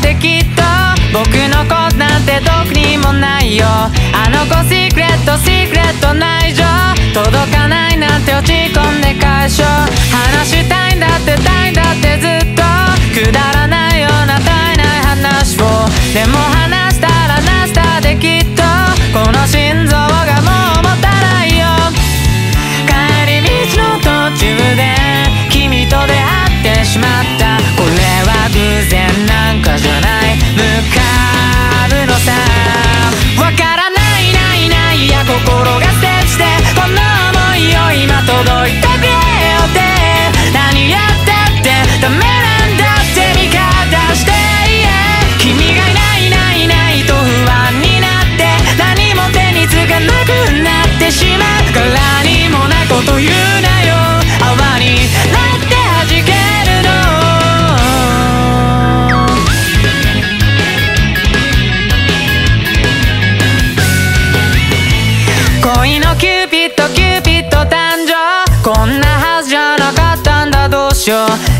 できっと僕のことなんてどこにもないよ。あの子シークレットシークレット内情届かないなんて落ち込んで解消話したいんだってたいんだってずっと届いた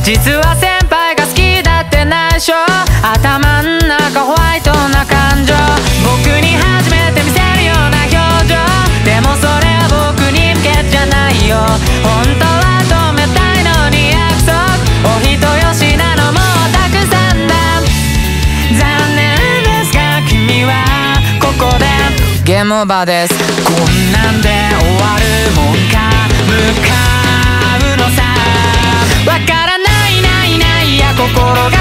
実は先輩が好きだって内緒頭ん中ホワイトな感情。僕に初めて見せるような表情。でもそれは僕に向けじゃないよ。本当は止めたいのに約束。お人よしなのもたくさんだ。残念ですが君はここで。ゲームオーバーです。こんなんで終わるもんか心が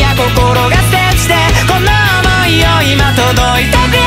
や心が捨てしてこの想いを今届いてくれ